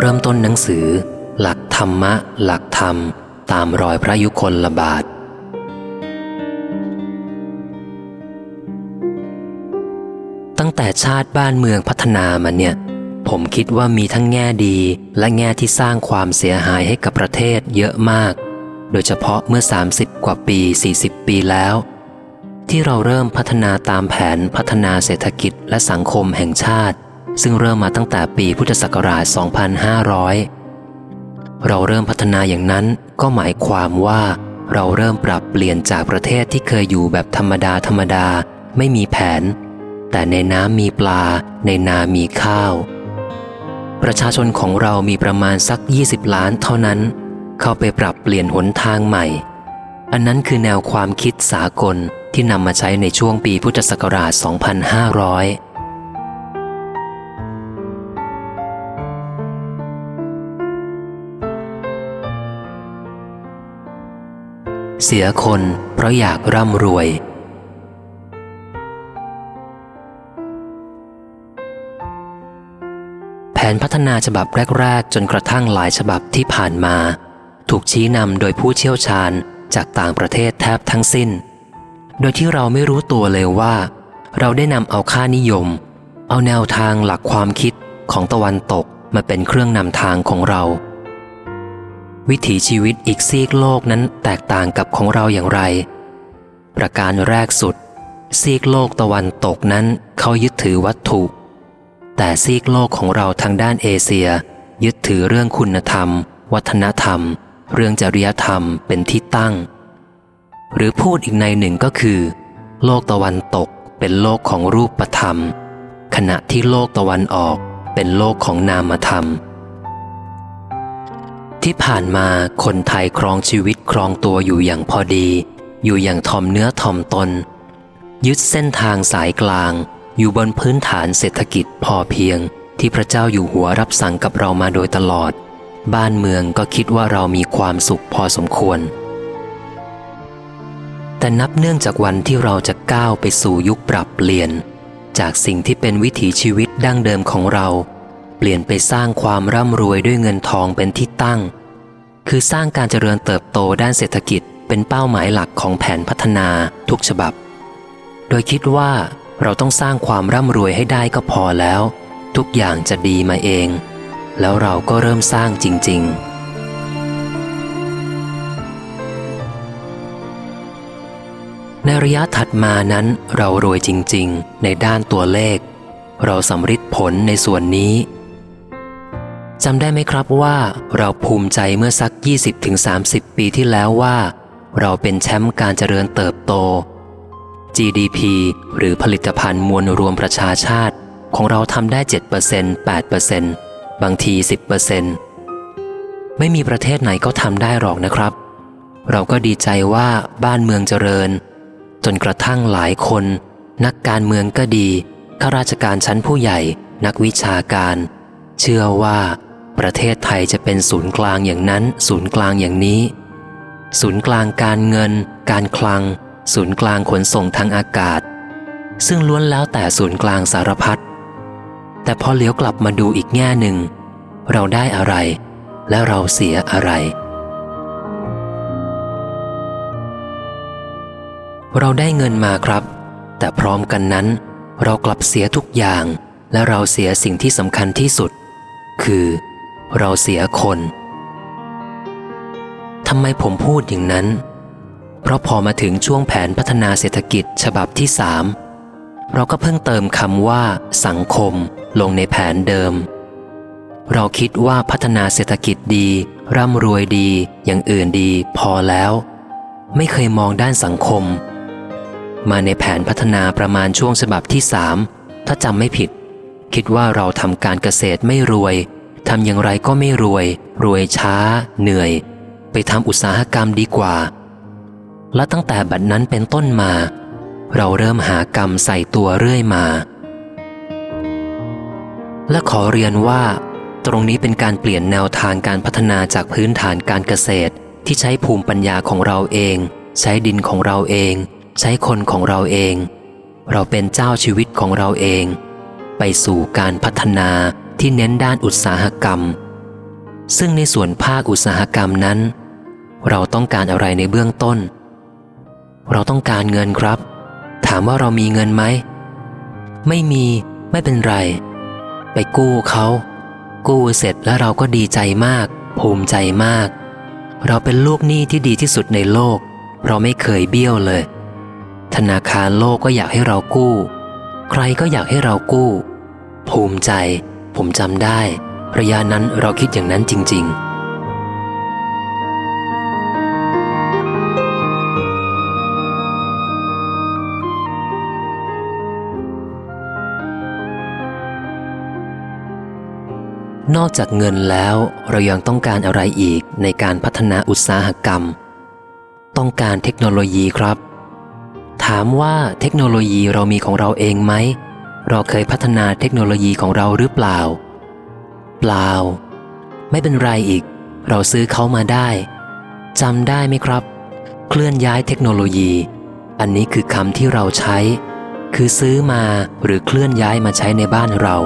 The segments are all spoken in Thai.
เริ่มต้นหนังสือ หลักธรรมะ หลักธรรม ตามรอยพระยุคลบาท ตั้งแต่ชาติบ้านเมืองพัฒนามาเนี่ย ผมคิดว่ามีทั้งแง่ดีและแง่ที่สร้างความเสียหายให้กับประเทศเยอะมาก โดยเฉพาะเมื่อ 30 กว่าปี 40 ปีแล้ว ที่เราเริ่มพัฒนาตามแผนพัฒนาเศรษฐกิจและสังคมแห่งชาติ ซึ่งเริ่มมาตั้งแต่ปีพุทธศักราช 2500 เราเริ่มพัฒนาอย่างนั้นก็หมายความว่าเราเริ่มปรับเปลี่ยนจากประเทศที่เคยอยู่แบบธรรมดาธรรมดาไม่มีแผน แต่ในน้ำมีปลา ในนามีข้าว ประชาชนของเรามีประมาณสัก 20 ล้านเท่านั้น เข้าไปปรับเปลี่ยนหนทางใหม่ อันนั้นคือแนวความคิดสากลที่นำมาใช้ในช่วงปีพุทธศักราช 2500 เสียคนเพราะอยากร่ำรวย แผนพัฒนาฉบับแรก ๆ จนกระทั่งหลายฉบับที่ผ่านมา ถูกชี้นำโดยผู้เชี่ยวชาญจากต่างประเทศแทบทั้งสิ้น โดยที่เราไม่รู้ตัวเลยว่า เราได้นำเอาค่านิยม เอาแนวทางหลักความคิดของตะวันตกมาเป็นเครื่องนำทางของเรา วิถีชีวิตอีกซีกโลกนั้นแตกต่างกับของเราอย่างไร ประการแรกสุด ซีกโลกตะวันตกนั้นเขายึดถือวัตถุ แต่ซีกโลกของเราทางด้านเอเชีย ยึดถือเรื่องคุณธรรม วัฒนธรรม เรื่องจริยธรรมเป็นที่ตั้ง หรือพูดอีกในหนึ่งก็คือ โลกตะวันตกเป็นโลกของรูปธรรม ขณะที่โลกตะวันออกเป็นโลกของนามธรรม ที่ผ่านมาคนไทยครองชีวิตครองตัวอยู่อย่างพอดี อยู่อย่างทอมเนื้อทอมตน ยึดเส้นทางสายกลาง อยู่บนพื้นฐานเศรษฐกิจพอเพียง ที่พระเจ้าอยู่หัวรับสั่งกับเรามาโดยตลอด บ้านเมืองก็คิดว่าเรามีความสุขพอสมควร แต่นับเนื่องจากวันที่เราจะก้าวไปสู่ยุคปรับเปลี่ยน จากสิ่งที่เป็นวิถีชีวิตดั้งเดิมของเรา เปลี่ยนไปสร้างความร่ำรวยด้วยเงินทองเป็นที่ตั้ง คือสร้างการเจริญเติบโตด้านเศรษฐกิจเป็นเป้าหมายหลักของแผนพัฒนาทุกฉบับ โดยคิดว่าเราต้องสร้างความร่ำรวยให้ได้ก็พอแล้ว ทุกอย่างจะดีมาเอง แล้วเราก็เริ่มสร้างจริง ๆในระยะถัดมานั้นเรารวยจริง ๆ ในด้านตัวเลข เราสำฤทธิ์ผลในส่วนนี้ จำได้ไหมครับว่าเราภูมิใจเมื่อสัก 20-30 ปีที่แล้วว่า เราเป็นแชมป์การเจริญเติบโต GDP หรือผลิตภัณฑ์มวลรวมประชาชาติ ของเราทำได้ 7% 8%บางที 10%ไม่มีประเทศไหนก็ทำได้หรอกนะครับ เราก็ดีใจว่าบ้านเมืองเจริญ จนกระทั่งหลายคน นักการเมืองก็ดีข้าราชการชั้นผู้ใหญ่ นักวิชาการ เชื่อว่า ประเทศไทยจะเป็นศูนย์กลางอย่างนั้น ศูนย์กลางอย่างนี้ ศูนย์กลางการเงิน การคลัง ศูนย์กลางขนส่งทางอากาศ ซึ่งล้วนแล้วแต่ศูนย์กลางสารพัดแต่พอเลี้ยวกลับมาดูอีกแง่หนึ่ง เราได้อะไร และเราเสียอะไร เราได้เงินมาครับ แต่พร้อมกันนั้น เรากลับเสียทุกอย่าง และเราเสียสิ่งที่สำคัญที่สุด คือ เราเสียคนทำไมผมพูดอย่างนั้น เพราะพอมาถึงช่วงแผนพัฒนาเศรษฐกิจฉบับที่สามเราก็เพิ่งเติมคำว่า สังคม ลงในแผนเดิม เราคิดว่าพัฒนาเศรษฐกิจดี ร่ำรวยดี อย่างอื่นดีพอแล้ว ไม่เคยมองด้านสังคม มาในแผนพัฒนาประมาณช่วงฉบับที่สามถ้าจำไม่ผิด คิดว่าเราทำการเกษตรไม่รวย ทำอย่างไรก็ไม่รวย รวยช้า เหนื่อย ไปทำอุตสาหกรรมดีกว่า และตั้งแต่บัดนั้นเป็นต้นมา เราเริ่มหากรรมใส่ตัวเรื่อยมา และขอเรียนว่า ตรงนี้เป็นการเปลี่ยนแนวทางการพัฒนาจากพื้นฐานการเกษตร ที่ใช้ภูมิปัญญาของเราเอง ใช้ดินของเราเอง ใช้คนของเราเอง เราเป็นเจ้าชีวิตของเราเอง ไปสู่การพัฒนา ที่เน้นด้านอุตสาหกรรม ซึ่งในส่วนภาคอุตสาหกรรมนั้น เราต้องการอะไรในเบื้องต้น เราต้องการเงินครับ ถามว่าเรามีเงินไหม ไม่มีไม่เป็นไร ไปกู้เขา กู้เสร็จแล้วเราก็ดีใจมาก ภูมิใจมาก เราเป็นลูกหนี้ที่ดีที่สุดในโลก เราไม่เคยเบี้ยวเลย ธนาคารโลกก็อยากให้เรากู้ ใครก็อยากให้เรากู้ ภูมิใจ ผมจำได้ ระยะนั้นเราคิดอย่างนั้นจริง ๆนอกจากเงินแล้วเรายังต้องการอะไรอีกในการพัฒนาอุตสาหกรรม ต้องการเทคโนโลยีครับ ถามว่าเทคโนโลยีเรามีของเราเองไหม เราเคยพัฒนาเทคโนโลยีของเราหรือเปล่า เปล่า ไม่เป็นไรอีก เราซื้อเขามาได้จำได้ไหมครับ เคลื่อนย้ายเทคโนโลยี อันนี้คือคำที่เราใช้ คือซื้อมาหรือเคลื่อนย้ายมาใช้ในบ้านเรา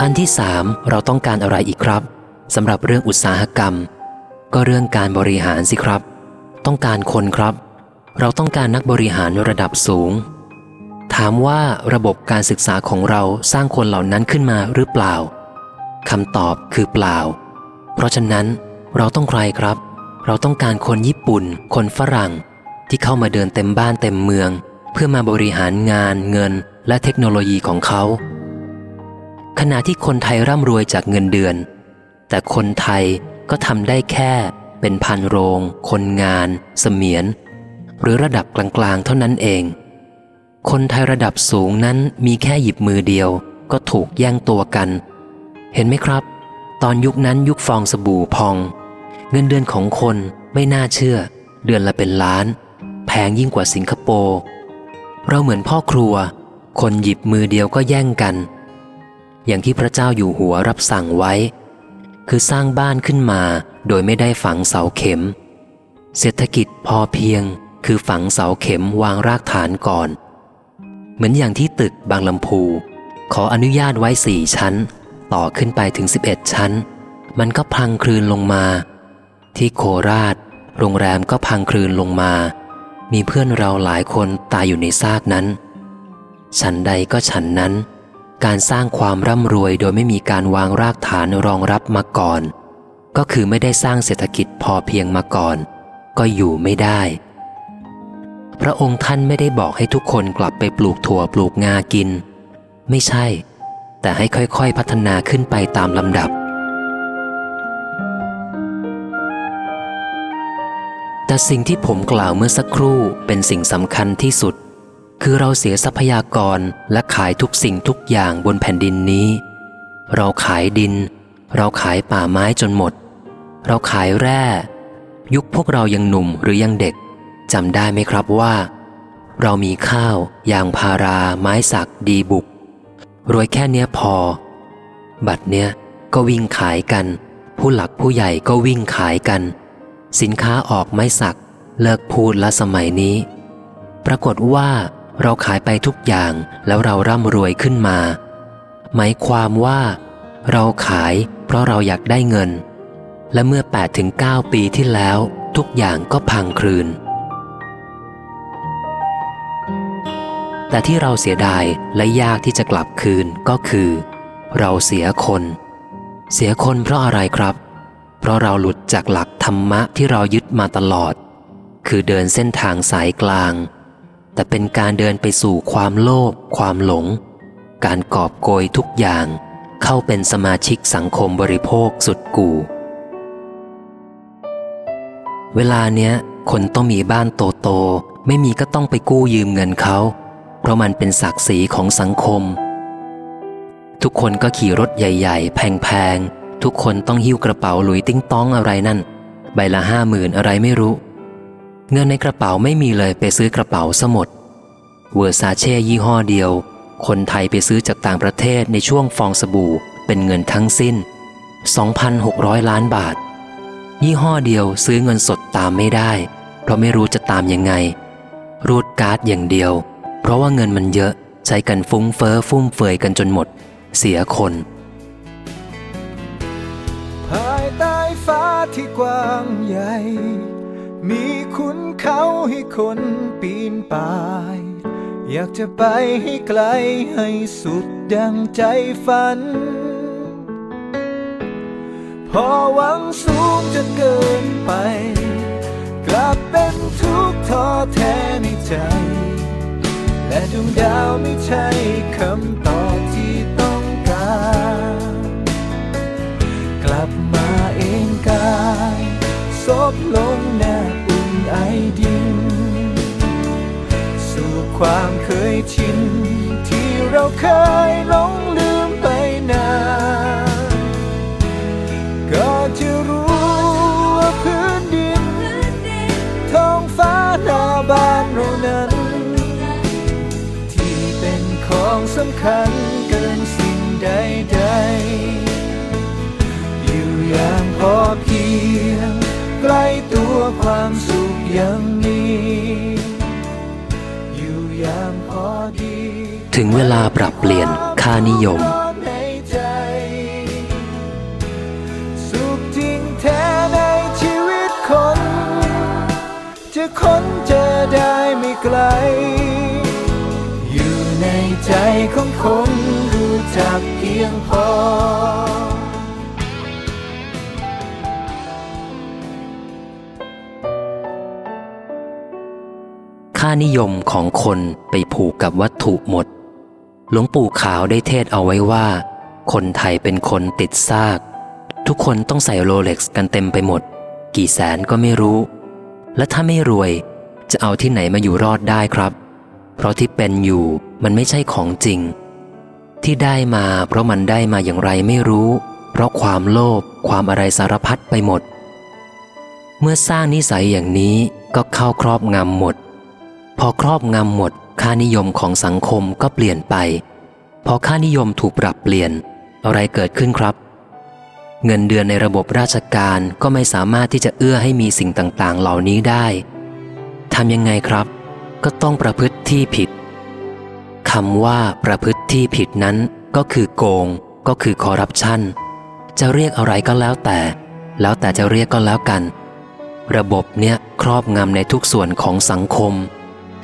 อันที่สามเราต้องการอะไรอีกครับสำหรับเรื่องอุตสาหกรรม ก็เรื่องการบริหารสิครับ ต้องการคนครับ เราต้องการนักบริหารระดับสูง ถามว่าระบบการศึกษาของเราสร้างคนเหล่านั้นขึ้นมาหรือเปล่าคำตอบคือเปล่า เพราะฉะนั้นเราต้องใครครับ เราต้องการคนญี่ปุ่น คนฝรั่ง ที่เข้ามาเดินเต็มบ้านเต็มเมือง เพื่อมาบริหารงานเงิน และเทคโนโลยีของเขา ขณะที่คนไทยร่ำรวยจากเงินเดือน แต่คนไทยก็ทำได้แค่ เป็นพันโรง คนงาน เสมียน หรือระดับกลางๆ เท่านั้นเอง คนไทยระดับสูงนั้นมีแค่หยิบมือเดียว ก็ถูกแย่งตัวกัน เห็นไหมครับ ตอนยุคนั้นยุคฟองสบู่พอง เงินเดือนของคนไม่น่าเชื่อ เดือนละเป็นล้าน แพงยิ่งกว่าสิงคโปร์เราเหมือนพ่อครัว คนหยิบมือเดียวก็แย่งกัน อย่างที่พระเจ้าอยู่หัวรับสั่งไว้ คือสร้างบ้านขึ้นมาโดยไม่ได้ฝังเสาเข็ม เศรษฐกิจพอเพียง คือฝังเสาเข็มวางรากฐานก่อน เหมือนอย่างที่ตึกบางลำพู ขออนุญาตไว้สี่ชั้น ต่อขึ้นไปถึง 11 ชั้น มันก็พังคลืนลงมา ที่โคราช โรงแรมก็พังคลืนลงมา มีเพื่อนเราหลายคนตายอยู่ในซากนั้น ฉันใดก็ฉันนั้น การสร้างความร่ำรวยโดยไม่มีการวางรากฐานรองรับมาก่อน ก็คือไม่ได้สร้างเศรษฐกิจพอเพียงมาก่อน ก็อยู่ไม่ได้ พระองค์ท่านไม่ได้บอกให้ทุกคนกลับไปปลูกถั่วปลูกงากิน ไม่ใช่ แต่ให้ค่อยๆพัฒนาขึ้นไปตามลำดับ แต่สิ่งที่ผมกล่าวเมื่อสักครู่เป็นสิ่งสำคัญที่สุด คือเราเสียทรัพยากรและขายทุกสิ่งทุกอย่างบนแผ่นดินนี้ เราขายดิน เราขายป่าไม้จนหมด เราขายแร่ ยุคพวกเรายังหนุ่มหรือยังเด็ก จำได้ไหมครับว่า เรามีข้าวยางพาราไม้สักดีบุกรวยแค่เนี้ยพอ บัตรเนี้ยก็วิ่งขายกัน ผู้หลักผู้ใหญ่ก็วิ่งขายกัน สินค้าออกไม้สัก เลิกพูดละสมัยนี้ ปรากฏว่าเราขายไปทุกอย่างแล้วเราร่ำรวยขึ้นมา หมายความว่า เราขายเพราะเราอยากได้เงิน และเมื่อ8ถึง9ปีที่แล้ว ทุกอย่างก็พังคลืน แต่ที่เราเสียดายและยากที่จะกลับคืนก็คือ เราเสียคน เสียคนเพราะอะไรครับ เพราะเราหลุดจากหลักธรรมะที่เรายึดมาตลอด คือเดินเส้นทางสายกลาง แต่เป็นการเดินไปสู่ความโลภความหลง การกอบโกยทุกอย่าง เข้าเป็นสมาชิกสังคมบริโภคสุดกู่เวลาเนี้ยคนต้องมีบ้านโตๆไม่มีก็ต้องไปกู้ยืมเงินเขา เพราะมันเป็นศักดิ์ศรีของสังคม ทุกคนก็ขี่รถใหญ่ ๆ แพงๆ ทุกคนต้องหิ้วกระเป๋าหลุยติ้งต้องอะไรนั่น ใบละห้าหมื่นอะไรไม่รู้ เงินในกระเป๋าไม่มีเลยไปซื้อกระเป๋าสมดเวอร์ซาเช่ยี่ห้อเดียว คนไทยไปซื้อจากต่างประเทศในช่วงฟองสบู่เป็นเงินทั้งสิ้น 2,600 ล้านบาท ยี่ห้อเดียวซื้อเงินสดตามไม่ได้ เพราะไม่รู้จะตามยังไง รูดการ์ดอย่างเดียว เพราะว่าเงินมันเยอะใช้กันฟุ้งเฟอ้อฟุ่มเฟือยกันจนหมด เสียคน ภายใต้ฟ้าที่กว้างใหญ่ มีคุณเขาให้คนปีนป่าย อยากจะไปให้ไกลให้สุดดังใจฝัน พอหวังสูงจนเกินไป กลับเป็นทุกข์ท้อแท้ในใจ และดวงดาวไม่ใช่คำตอบที่ต้องการ กลับมาเองกายซบลงหน้าอุ่นไอดิน สู่ความเคยชิน ที่เราเคยหลงลืม คัญเกินสิ่งใดๆอยู่อย่างพอเพียงใกล้ตัวความสุขยังมีอยู่อย่างพอดี ถึงเวลาปรับเปลี่ยนค่านิยมจสุขจริงแท้ในชีวิตคน จะค้นเจอได้ไม่ไกล ใจของคนรู้จักเพียงพอ ค่านิยมของคนไปผูกกับวัตถุหมด หลวงปู่ขาวได้เทศเอาไว้ว่า คนไทยเป็นคนติดซาก ทุกคนต้องใส่โรเล็กซ์กันเต็มไปหมด กี่แสนก็ไม่รู้ และถ้าไม่รวยจะเอาที่ไหนมาอยู่รอดได้ครับ เพราะที่เป็นอยู่ มันไม่ใช่ของจริง ที่ได้มาเพราะมันได้มาอย่างไรไม่รู้ เพราะความโลภความอะไรสารพัดไปหมด เมื่อสร้างนิสัยอย่างนี้ก็เข้าครอบงำหมด พอครอบงำหมด ค่านิยมของสังคมก็เปลี่ยนไป พอค่านิยมถูกปรับเปลี่ยน อะไรเกิดขึ้นครับ เงินเดือนในระบบราชการก็ไม่สามารถที่จะเอื้อให้มีสิ่งต่างๆ เหล่านี้ได้ทำยังไงครับ ก็ต้องประพฤติที่ผิด คำว่าประพฤติที่ผิดนั้นก็คือโกง ก็คือคอร์รัปชันจะเรียกอะไรก็แล้วแต่ แล้วแต่จะเรียกก็แล้วกัน ระบบเนี้ยครอบงำในทุกส่วนของสังคม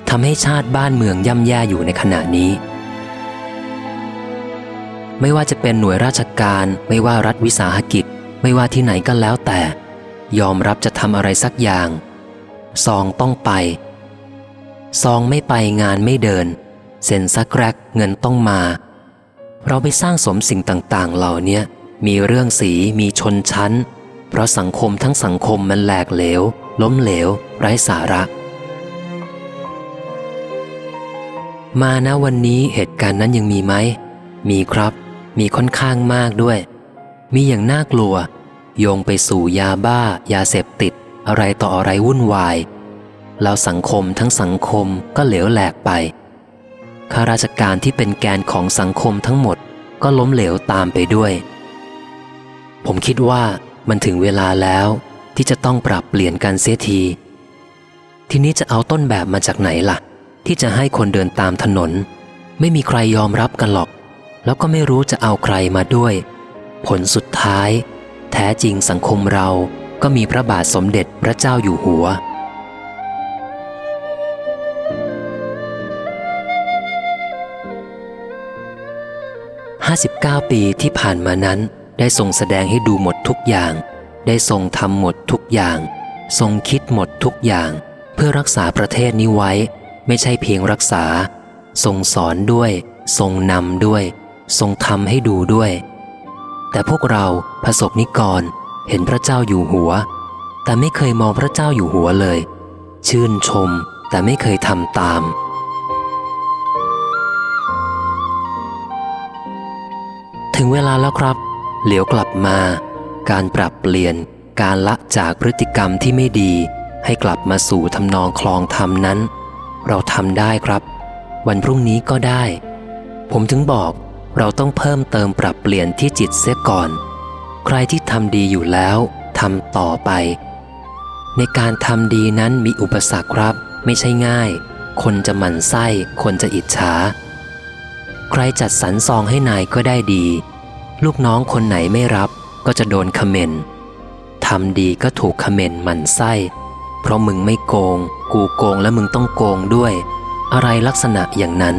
ทำให้ชาติบ้านเมืองย่ำแย่อยู่ในขณะนี้ ไม่ว่าจะเป็นหน่วยราชการไม่ว่ารัฐวิสาหกิจ ไม่ว่าที่ไหนก็แล้วแต่ ยอมรับจะทำอะไรสักอย่าง ซองต้องไป ซองไม่ไปงานไม่เดิน เซ็นสักแรกเงินต้องมา เราไปสร้างสมสิ่งต่าง ๆ เหล่านี้มีเรื่องสีมีชนชั้น เพราะสังคมทั้งสังคมมันแหลกเหลว ล้มเหลว ไร้สาระ มานะวันนี้เหตุการณ์นั้นยังมีไหม มีครับ มีค่อนข้างมากด้วย มีอย่างน่ากลัว โยงไปสู่ยาบ้า ยาเสพติด อะไรต่ออะไรวุ่นวาย แล้วสังคมทั้งสังคมก็เหลวแหลกไป ข้าราชการที่เป็นแกนของสังคมทั้งหมดก็ล้มเหลวตามไปด้วย ผมคิดว่ามันถึงเวลาแล้วที่จะต้องปรับเปลี่ยนกันเสียที ทีนี้จะเอาต้นแบบมาจากไหนล่ะ ที่จะให้คนเดินตามถนน ไม่มีใครยอมรับกันหรอก แล้วก็ไม่รู้จะเอาใครมาด้วย ผลสุดท้าย แท้จริงสังคมเราก็มีพระบาทสมเด็จพระเจ้าอยู่หัว 59 ปีที่ผ่านมานั้น ได้ทรงแสดงให้ดูหมดทุกอย่าง ได้ทรงทำหมดทุกอย่าง ทรงคิดหมดทุกอย่าง เพื่อรักษาประเทศนี้ไว้ ไม่ใช่เพียงรักษา ทรงสอนด้วย ทรงนำด้วย ทรงทำให้ดูด้วย แต่พวกเราประสบนิกรเห็นพระเจ้าอยู่หัว แต่ไม่เคยมองพระเจ้าอยู่หัวเลย ชื่นชมแต่ไม่เคยทำตาม ถึงเวลาแล้วครับ เหลียวกลับมา การปรับเปลี่ยนการละจากพฤติกรรมที่ไม่ดี ให้กลับมาสู่ทำนองคลองธรรมนั้น เราทำได้ครับ วันพรุ่งนี้ก็ได้ ผมถึงบอกเราต้องเพิ่มเติมปรับเปลี่ยนที่จิตเสียก่อน ใครที่ทำดีอยู่แล้วทำต่อไป ในการทำดีนั้นมีอุปสรรคครับ ไม่ใช่ง่าย คนจะหมั่นไส้ คนจะอิจฉา ใครจัดสรรซองให้นายก็ได้ดี ลูกน้องคนไหนไม่รับก็จะโดนคอมเมนต์ทำดีก็ถูกคอมเมนต์มันไส้ เพราะมึงไม่โกง กูโกงและมึงต้องโกงด้วย อะไรลักษณะอย่างนั้น